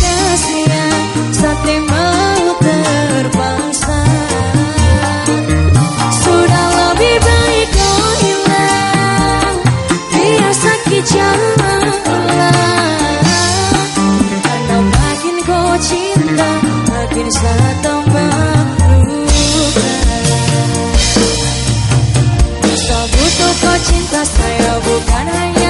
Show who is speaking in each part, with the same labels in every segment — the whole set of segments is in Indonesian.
Speaker 1: kasihan Sate mau terpaksa Sudah lebih baik kau hilang Biar sakit jangan Karena makin kau cinta Makin saya tahu Jangan hanya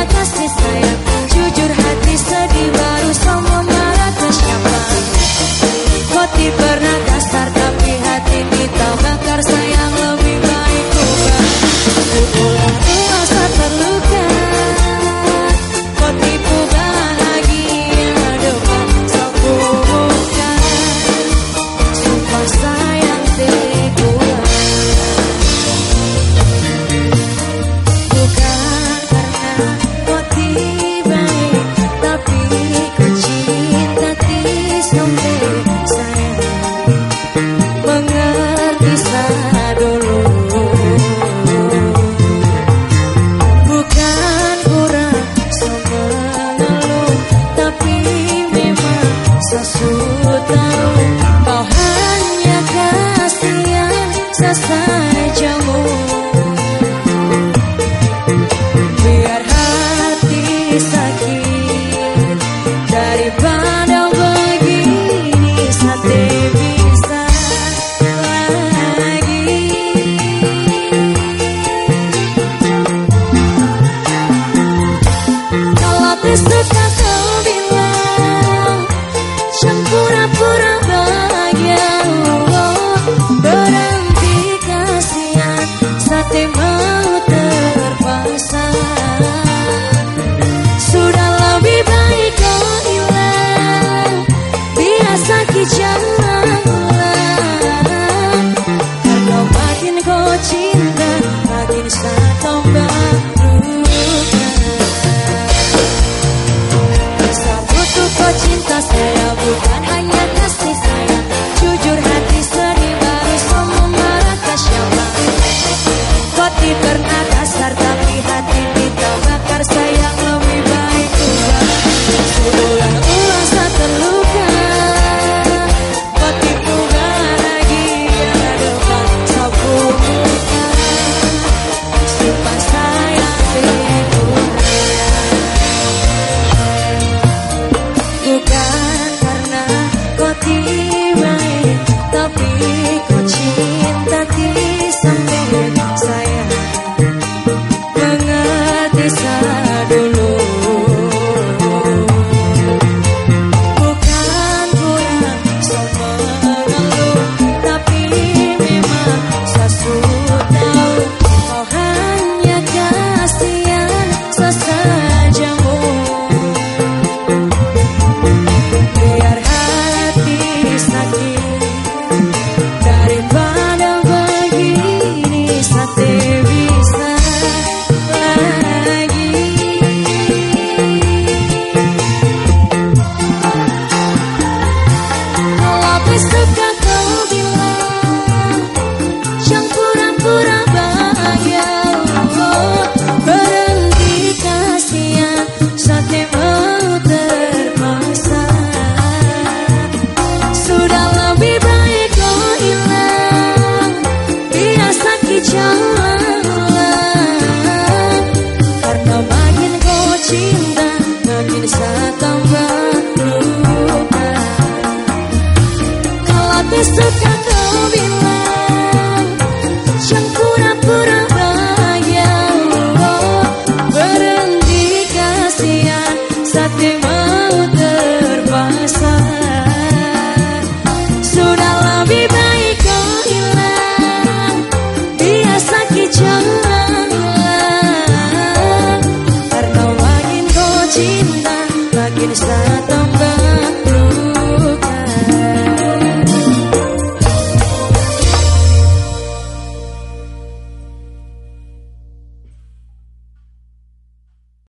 Speaker 1: Russian.